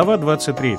Глава 23.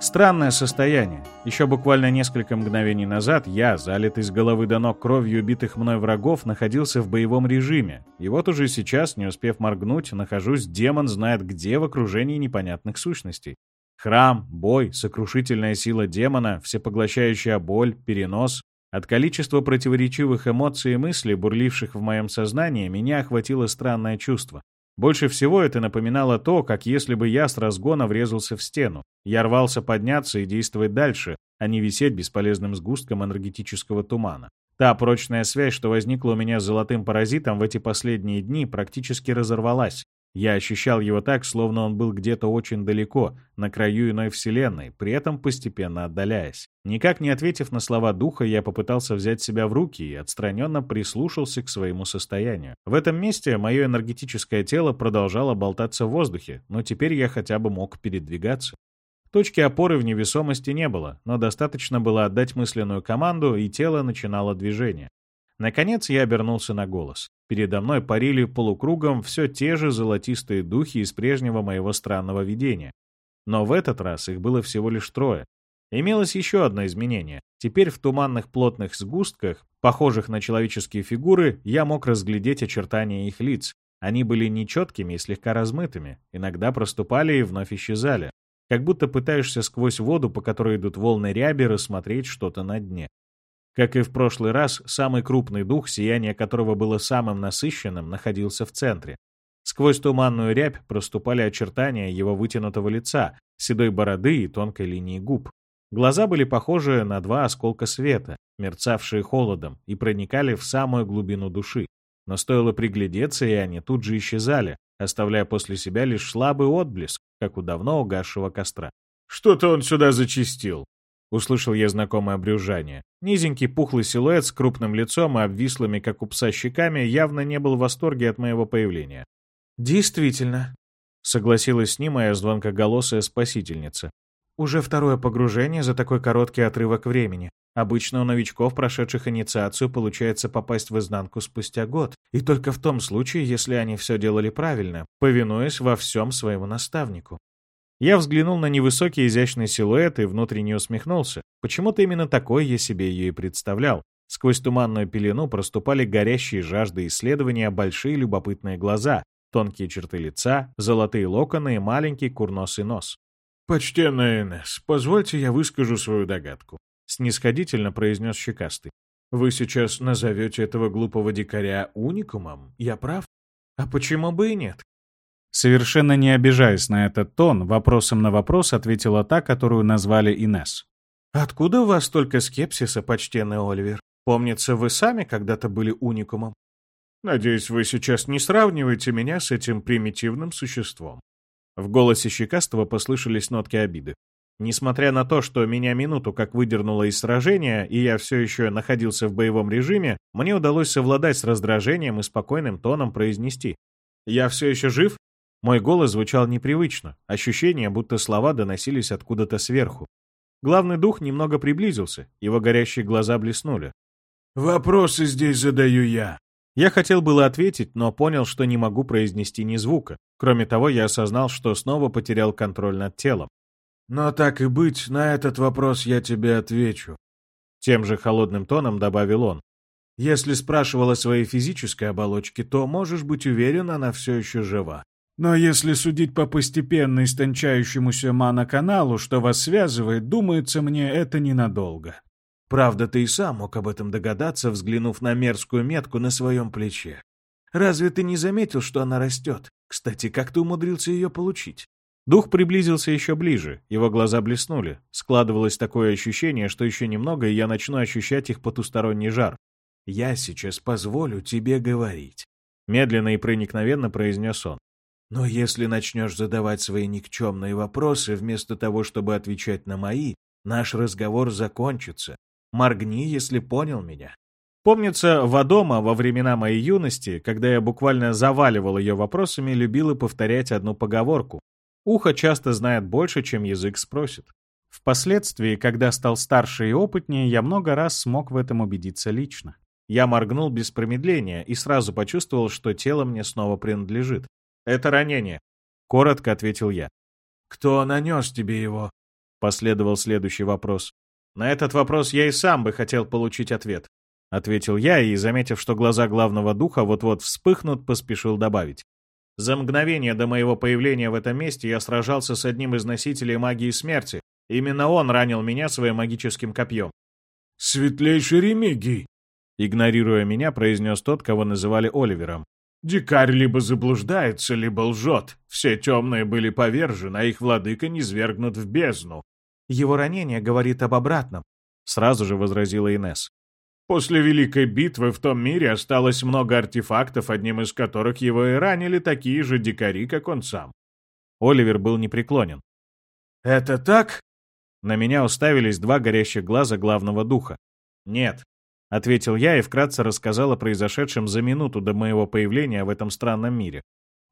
Странное состояние. Еще буквально несколько мгновений назад я, залитый с головы до ног кровью убитых мной врагов, находился в боевом режиме. И вот уже сейчас, не успев моргнуть, нахожусь демон знает где в окружении непонятных сущностей. Храм, бой, сокрушительная сила демона, всепоглощающая боль, перенос. От количества противоречивых эмоций и мыслей, бурливших в моем сознании, меня охватило странное чувство. Больше всего это напоминало то, как если бы я с разгона врезался в стену. Я рвался подняться и действовать дальше, а не висеть бесполезным сгустком энергетического тумана. Та прочная связь, что возникла у меня с золотым паразитом в эти последние дни, практически разорвалась. Я ощущал его так, словно он был где-то очень далеко, на краю иной вселенной, при этом постепенно отдаляясь. Никак не ответив на слова духа, я попытался взять себя в руки и отстраненно прислушался к своему состоянию. В этом месте мое энергетическое тело продолжало болтаться в воздухе, но теперь я хотя бы мог передвигаться. Точки опоры в невесомости не было, но достаточно было отдать мысленную команду, и тело начинало движение. Наконец я обернулся на голос. Передо мной парили полукругом все те же золотистые духи из прежнего моего странного видения. Но в этот раз их было всего лишь трое. Имелось еще одно изменение. Теперь в туманных плотных сгустках, похожих на человеческие фигуры, я мог разглядеть очертания их лиц. Они были нечеткими и слегка размытыми, иногда проступали и вновь исчезали. Как будто пытаешься сквозь воду, по которой идут волны ряби, рассмотреть что-то на дне. Как и в прошлый раз, самый крупный дух, сияние которого было самым насыщенным, находился в центре. Сквозь туманную рябь проступали очертания его вытянутого лица, седой бороды и тонкой линии губ. Глаза были похожи на два осколка света, мерцавшие холодом, и проникали в самую глубину души. Но стоило приглядеться, и они тут же исчезали, оставляя после себя лишь слабый отблеск, как у давно угасшего костра. «Что-то он сюда зачистил», Услышал я знакомое брюзжание. Низенький пухлый силуэт с крупным лицом и обвислыми, как у пса, щеками явно не был в восторге от моего появления. «Действительно», — согласилась с ним моя звонкоголосая спасительница. «Уже второе погружение за такой короткий отрывок времени. Обычно у новичков, прошедших инициацию, получается попасть в изнанку спустя год, и только в том случае, если они все делали правильно, повинуясь во всем своему наставнику. Я взглянул на невысокий изящный силуэт и внутренне усмехнулся. Почему-то именно такой я себе ее и представлял. Сквозь туманную пелену проступали горящие жажды исследования большие любопытные глаза, тонкие черты лица, золотые локоны и маленький курносый нос. «Почтенная Энесс, позвольте я выскажу свою догадку», — снисходительно произнес Щекастый. «Вы сейчас назовете этого глупого дикаря уникумом? Я прав?» «А почему бы и нет? Совершенно не обижаясь на этот тон, вопросом на вопрос ответила та, которую назвали Инес. «Откуда у вас столько скепсиса, почтенный Оливер? Помнится, вы сами когда-то были уникумом». «Надеюсь, вы сейчас не сравниваете меня с этим примитивным существом». В голосе Щекастого послышались нотки обиды. Несмотря на то, что меня минуту как выдернуло из сражения, и я все еще находился в боевом режиме, мне удалось совладать с раздражением и спокойным тоном произнести. «Я все еще жив?» Мой голос звучал непривычно, ощущение, будто слова доносились откуда-то сверху. Главный дух немного приблизился, его горящие глаза блеснули. «Вопросы здесь задаю я». Я хотел было ответить, но понял, что не могу произнести ни звука. Кроме того, я осознал, что снова потерял контроль над телом. «Но так и быть, на этот вопрос я тебе отвечу». Тем же холодным тоном добавил он. «Если спрашивал о своей физической оболочке, то можешь быть уверен, она все еще жива. Но если судить по постепенно истончающемуся маноканалу, что вас связывает, думается мне, это ненадолго. Правда, ты и сам мог об этом догадаться, взглянув на мерзкую метку на своем плече. Разве ты не заметил, что она растет? Кстати, как ты умудрился ее получить? Дух приблизился еще ближе, его глаза блеснули. Складывалось такое ощущение, что еще немного, и я начну ощущать их потусторонний жар. «Я сейчас позволю тебе говорить», — медленно и проникновенно произнес он. Но если начнешь задавать свои никчемные вопросы, вместо того, чтобы отвечать на мои, наш разговор закончится. Моргни, если понял меня. Помнится, Вадома во времена моей юности, когда я буквально заваливал ее вопросами, любила повторять одну поговорку. Ухо часто знает больше, чем язык спросит. Впоследствии, когда стал старше и опытнее, я много раз смог в этом убедиться лично. Я моргнул без промедления и сразу почувствовал, что тело мне снова принадлежит. «Это ранение», — коротко ответил я. «Кто нанес тебе его?» — последовал следующий вопрос. «На этот вопрос я и сам бы хотел получить ответ», — ответил я и, заметив, что глаза главного духа вот-вот вспыхнут, поспешил добавить. За мгновение до моего появления в этом месте я сражался с одним из носителей магии смерти. Именно он ранил меня своим магическим копьем. «Светлейший Ремигий!» Игнорируя меня, произнес тот, кого называли Оливером. «Дикарь либо заблуждается, либо лжет. Все темные были повержены, а их владыка низвергнут в бездну». «Его ранение говорит об обратном», — сразу же возразила Инес. После Великой битвы в том мире осталось много артефактов, одним из которых его и ранили такие же дикари, как он сам. Оливер был непреклонен. «Это так?» На меня уставились два горящих глаза главного духа. «Нет», — ответил я и вкратце рассказал о произошедшем за минуту до моего появления в этом странном мире.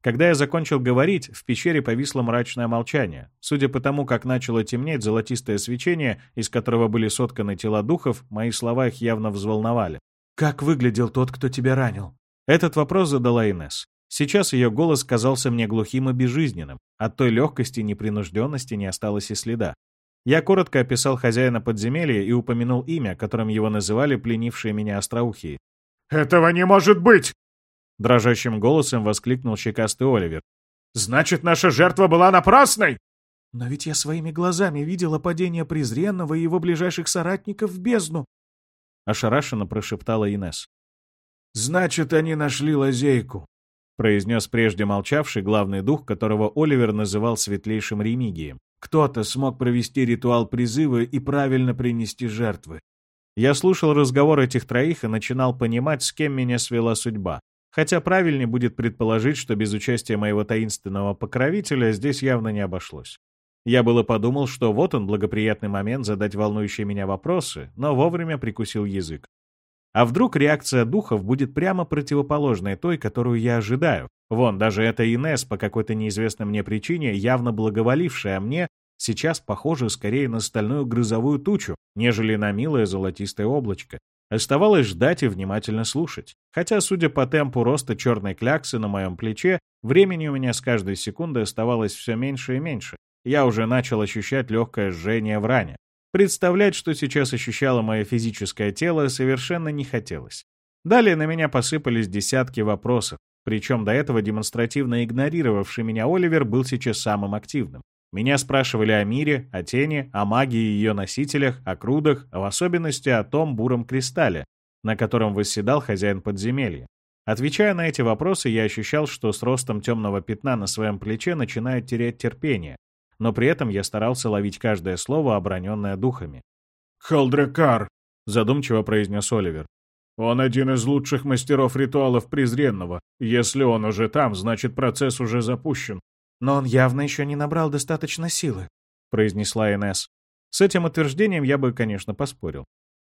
Когда я закончил говорить, в пещере повисло мрачное молчание. Судя по тому, как начало темнеть золотистое свечение, из которого были сотканы тела духов, мои слова их явно взволновали. «Как выглядел тот, кто тебя ранил?» Этот вопрос задала Инесс. Сейчас ее голос казался мне глухим и безжизненным. От той легкости и непринужденности не осталось и следа. Я коротко описал хозяина подземелья и упомянул имя, которым его называли пленившие меня остроухие. «Этого не может быть!» Дрожащим голосом воскликнул щекастый Оливер. «Значит, наша жертва была напрасной!» «Но ведь я своими глазами видела падение презренного и его ближайших соратников в бездну!» Ошарашенно прошептала Инес. «Значит, они нашли лазейку», — произнес прежде молчавший главный дух, которого Оливер называл светлейшим Ремигием. Кто-то смог провести ритуал призыва и правильно принести жертвы. Я слушал разговор этих троих и начинал понимать, с кем меня свела судьба. Хотя правильнее будет предположить, что без участия моего таинственного покровителя здесь явно не обошлось. Я было подумал, что вот он благоприятный момент задать волнующие меня вопросы, но вовремя прикусил язык. А вдруг реакция духов будет прямо противоположной той, которую я ожидаю? Вон, даже эта Инес, по какой-то неизвестной мне причине, явно благоволившая мне, сейчас похожа скорее на стальную грозовую тучу, нежели на милое золотистое облачко. Оставалось ждать и внимательно слушать. Хотя, судя по темпу роста черной кляксы на моем плече, времени у меня с каждой секундой оставалось все меньше и меньше. Я уже начал ощущать легкое жжение в ране. Представлять, что сейчас ощущало мое физическое тело, совершенно не хотелось. Далее на меня посыпались десятки вопросов, причем до этого демонстративно игнорировавший меня Оливер был сейчас самым активным. Меня спрашивали о мире, о тени, о магии и ее носителях, о крудах, а в особенности о том буром кристалле, на котором восседал хозяин подземелья. Отвечая на эти вопросы, я ощущал, что с ростом темного пятна на своем плече начинает терять терпение, но при этом я старался ловить каждое слово, оброненное духами. «Халдракар», — задумчиво произнес Оливер. «Он один из лучших мастеров ритуалов презренного. Если он уже там, значит, процесс уже запущен. «Но он явно еще не набрал достаточно силы», — произнесла Инесс. С этим утверждением я бы, конечно, поспорил.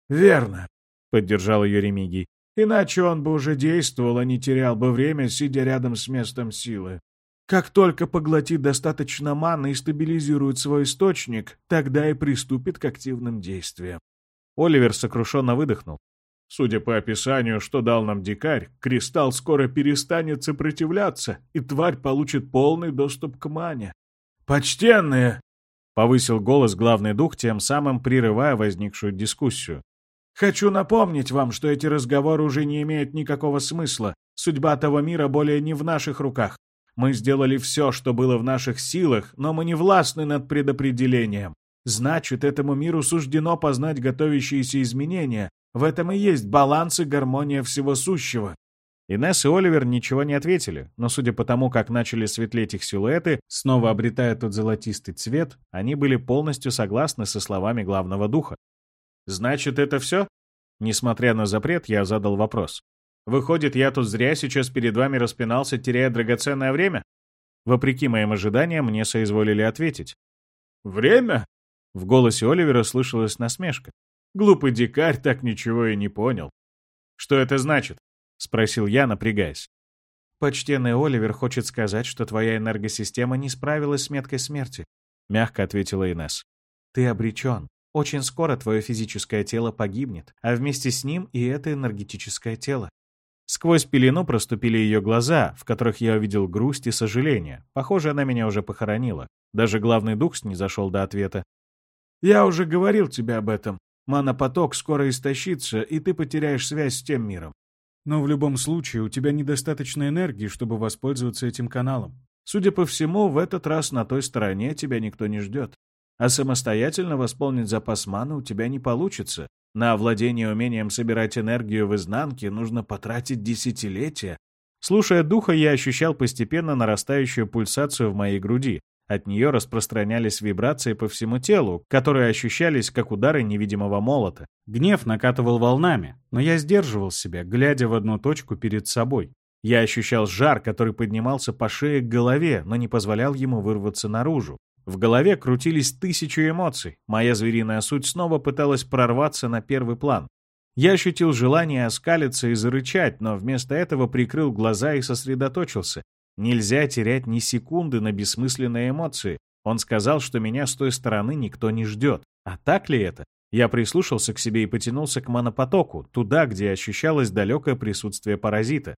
«Верно», — поддержал ее Ремигий. «Иначе он бы уже действовал, а не терял бы время, сидя рядом с местом силы. Как только поглотит достаточно маны и стабилизирует свой источник, тогда и приступит к активным действиям». Оливер сокрушенно выдохнул. Судя по описанию, что дал нам дикарь, кристалл скоро перестанет сопротивляться, и тварь получит полный доступ к мане. «Почтенные!» — повысил голос главный дух, тем самым прерывая возникшую дискуссию. «Хочу напомнить вам, что эти разговоры уже не имеют никакого смысла. Судьба того мира более не в наших руках. Мы сделали все, что было в наших силах, но мы не властны над предопределением. Значит, этому миру суждено познать готовящиеся изменения, в этом и есть баланс и гармония всего сущего. Инесс и Оливер ничего не ответили, но судя по тому, как начали светлеть их силуэты, снова обретая тот золотистый цвет, они были полностью согласны со словами главного духа. «Значит, это все?» Несмотря на запрет, я задал вопрос. «Выходит, я тут зря сейчас перед вами распинался, теряя драгоценное время?» Вопреки моим ожиданиям, мне соизволили ответить. «Время?» В голосе Оливера слышалась насмешка. Глупый дикарь так ничего и не понял. «Что это значит?» — спросил я, напрягаясь. «Почтенный Оливер хочет сказать, что твоя энергосистема не справилась с меткой смерти», — мягко ответила Инесс. «Ты обречен. Очень скоро твое физическое тело погибнет, а вместе с ним и это энергетическое тело. Сквозь пелену проступили ее глаза, в которых я увидел грусть и сожаление. Похоже, она меня уже похоронила. Даже главный дух снизошел до ответа. «Я уже говорил тебе об этом. Манопоток скоро истощится, и ты потеряешь связь с тем миром. Но в любом случае у тебя недостаточно энергии, чтобы воспользоваться этим каналом. Судя по всему, в этот раз на той стороне тебя никто не ждет. А самостоятельно восполнить запас маны у тебя не получится. На овладение умением собирать энергию в изнанке нужно потратить десятилетия. Слушая духа, я ощущал постепенно нарастающую пульсацию в моей груди. От нее распространялись вибрации по всему телу, которые ощущались как удары невидимого молота. Гнев накатывал волнами, но я сдерживал себя, глядя в одну точку перед собой. Я ощущал жар, который поднимался по шее к голове, но не позволял ему вырваться наружу. В голове крутились тысячи эмоций. Моя звериная суть снова пыталась прорваться на первый план. Я ощутил желание оскалиться и зарычать, но вместо этого прикрыл глаза и сосредоточился. Нельзя терять ни секунды на бессмысленные эмоции. Он сказал, что меня с той стороны никто не ждет. А так ли это? Я прислушался к себе и потянулся к монопотоку, туда, где ощущалось далекое присутствие паразита.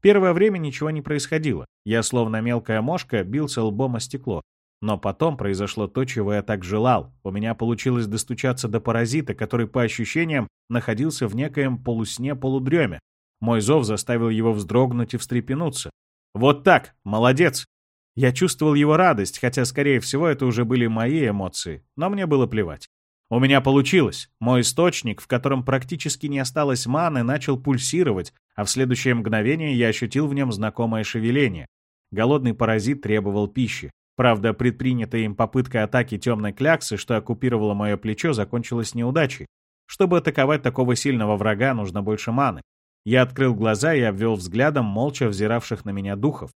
Первое время ничего не происходило. Я, словно мелкая мошка, бился лбом о стекло. Но потом произошло то, чего я так желал. У меня получилось достучаться до паразита, который, по ощущениям, находился в некоем полусне-полудреме. Мой зов заставил его вздрогнуть и встрепенуться. «Вот так! Молодец!» Я чувствовал его радость, хотя, скорее всего, это уже были мои эмоции, но мне было плевать. У меня получилось. Мой источник, в котором практически не осталось маны, начал пульсировать, а в следующее мгновение я ощутил в нем знакомое шевеление. Голодный паразит требовал пищи. Правда, предпринятая им попытка атаки темной кляксы, что оккупировала мое плечо, закончилась неудачей. Чтобы атаковать такого сильного врага, нужно больше маны. Я открыл глаза и обвел взглядом молча взиравших на меня духов.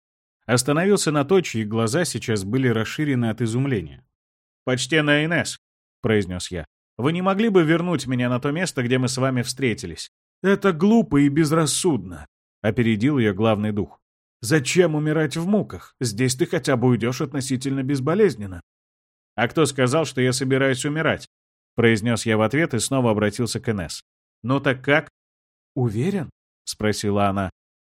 Остановился на той, чьи глаза сейчас были расширены от изумления. «Почтенная Инесс, — произнес я. «Вы не могли бы вернуть меня на то место, где мы с вами встретились?» «Это глупо и безрассудно», — опередил ее главный дух. «Зачем умирать в муках? Здесь ты хотя бы уйдешь относительно безболезненно». «А кто сказал, что я собираюсь умирать?» — произнес я в ответ и снова обратился к Инесс. «Ну так как?» «Уверен?» — спросила она.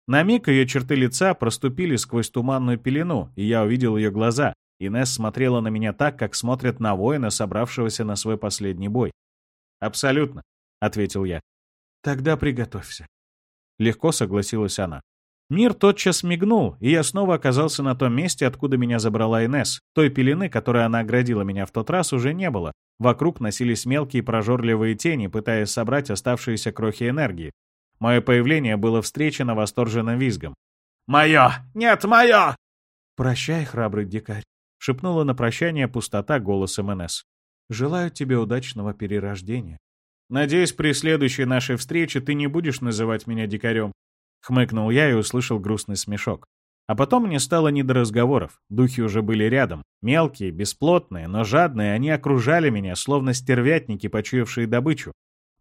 На миг ее черты лица проступили сквозь туманную пелену, и я увидел ее глаза, Инесс смотрела на меня так, как смотрят на воина, собравшегося на свой последний бой. «Абсолютно», — ответил я. «Тогда приготовься». Легко согласилась она. Мир тотчас мигнул, и я снова оказался на том месте, откуда меня забрала Инесс. Той пелены, которой она оградила меня в тот раз, уже не было. Вокруг носились мелкие прожорливые тени, пытаясь собрать оставшиеся крохи энергии. Мое появление было встречено восторженным визгом. «Мое! Нет, мое!» «Прощай, храбрый дикарь», — шепнула на прощание пустота голосом Инесс. «Желаю тебе удачного перерождения». «Надеюсь, при следующей нашей встрече ты не будешь называть меня дикарем», — хмыкнул я и услышал грустный смешок. А потом мне стало не до разговоров. Духи уже были рядом. Мелкие, бесплотные, но жадные, они окружали меня, словно стервятники, почуявшие добычу.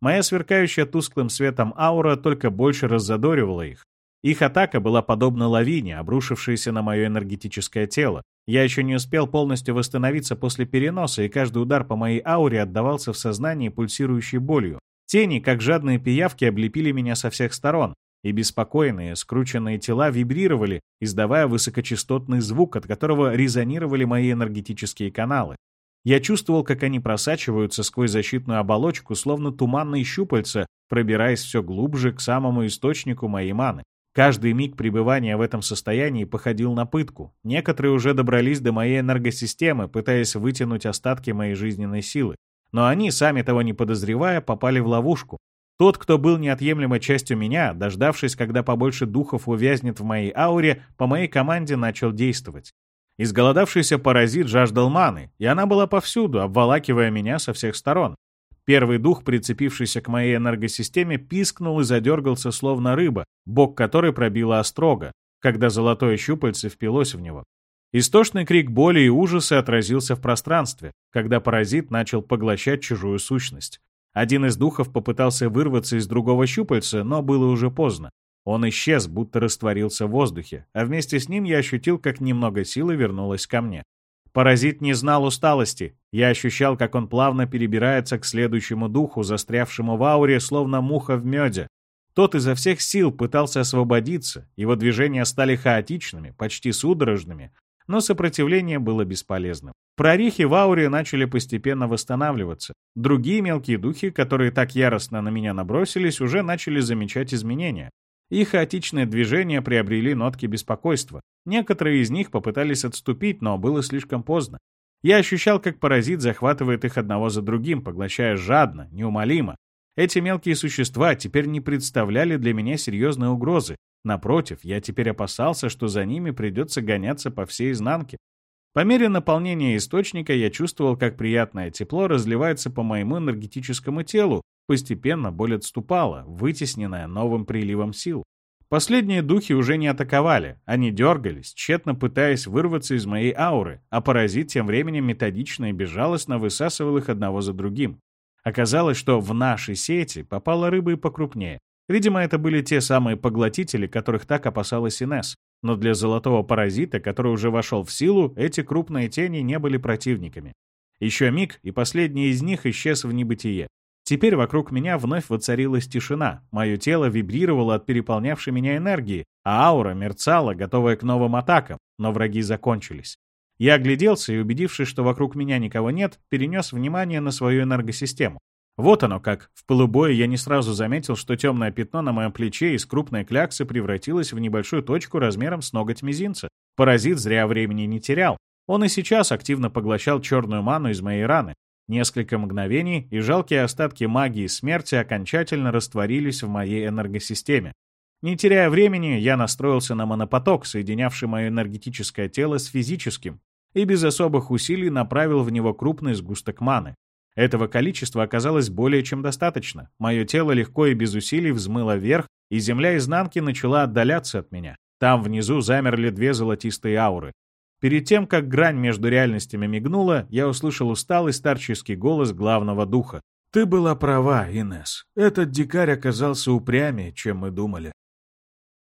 Моя сверкающая тусклым светом аура только больше раззадоривала их. Их атака была подобна лавине, обрушившейся на мое энергетическое тело. Я еще не успел полностью восстановиться после переноса, и каждый удар по моей ауре отдавался в сознании пульсирующей болью. Тени, как жадные пиявки, облепили меня со всех сторон, и беспокойные, скрученные тела вибрировали, издавая высокочастотный звук, от которого резонировали мои энергетические каналы. Я чувствовал, как они просачиваются сквозь защитную оболочку, словно туманные щупальца, пробираясь все глубже к самому источнику моей маны. Каждый миг пребывания в этом состоянии походил на пытку. Некоторые уже добрались до моей энергосистемы, пытаясь вытянуть остатки моей жизненной силы. Но они, сами того не подозревая, попали в ловушку. Тот, кто был неотъемлемой частью меня, дождавшись, когда побольше духов увязнет в моей ауре, по моей команде начал действовать. Изголодавшийся паразит жаждал маны, и она была повсюду, обволакивая меня со всех сторон. Первый дух, прицепившийся к моей энергосистеме, пискнул и задергался, словно рыба, бок которой пробила острога, когда золотое щупальце впилось в него. Истошный крик боли и ужаса отразился в пространстве, когда паразит начал поглощать чужую сущность. Один из духов попытался вырваться из другого щупальца, но было уже поздно. Он исчез, будто растворился в воздухе, а вместе с ним я ощутил, как немного силы вернулось ко мне. Паразит не знал усталости. Я ощущал, как он плавно перебирается к следующему духу, застрявшему в ауре, словно муха в меде. Тот изо всех сил пытался освободиться, его движения стали хаотичными, почти судорожными, но сопротивление было бесполезным. Прорехи в ауре начали постепенно восстанавливаться. Другие мелкие духи, которые так яростно на меня набросились, уже начали замечать изменения. Их хаотичные движения приобрели нотки беспокойства. Некоторые из них попытались отступить, но было слишком поздно. Я ощущал, как паразит захватывает их одного за другим, поглощая жадно, неумолимо. Эти мелкие существа теперь не представляли для меня серьезной угрозы. Напротив, я теперь опасался, что за ними придется гоняться по всей изнанке. По мере наполнения источника я чувствовал, как приятное тепло разливается по моему энергетическому телу, Постепенно боль отступала, вытесненная новым приливом сил. Последние духи уже не атаковали, они дергались, тщетно пытаясь вырваться из моей ауры, а паразит тем временем методично и безжалостно высасывал их одного за другим. Оказалось, что в наши сети попала рыба и покрупнее. Видимо, это были те самые поглотители, которых так опасалась Инесс. Но для золотого паразита, который уже вошел в силу, эти крупные тени не были противниками. Еще миг, и последний из них исчез в небытие. Теперь вокруг меня вновь воцарилась тишина, мое тело вибрировало от переполнявшей меня энергии, а аура мерцала, готовая к новым атакам, но враги закончились. Я огляделся и, убедившись, что вокруг меня никого нет, перенес внимание на свою энергосистему. Вот оно как. В полубое я не сразу заметил, что темное пятно на моем плече из крупной кляксы превратилось в небольшую точку размером с ноготь мизинца. Паразит зря времени не терял. Он и сейчас активно поглощал черную ману из моей раны, Несколько мгновений, и жалкие остатки магии смерти окончательно растворились в моей энергосистеме. Не теряя времени, я настроился на монопоток, соединявший мое энергетическое тело с физическим, и без особых усилий направил в него крупный сгусток маны. Этого количества оказалось более чем достаточно. Мое тело легко и без усилий взмыло вверх, и земля изнанки начала отдаляться от меня. Там внизу замерли две золотистые ауры. Перед тем, как грань между реальностями мигнула, я услышал усталый старческий голос главного духа. «Ты была права, Инес. Этот дикарь оказался упрямее, чем мы думали.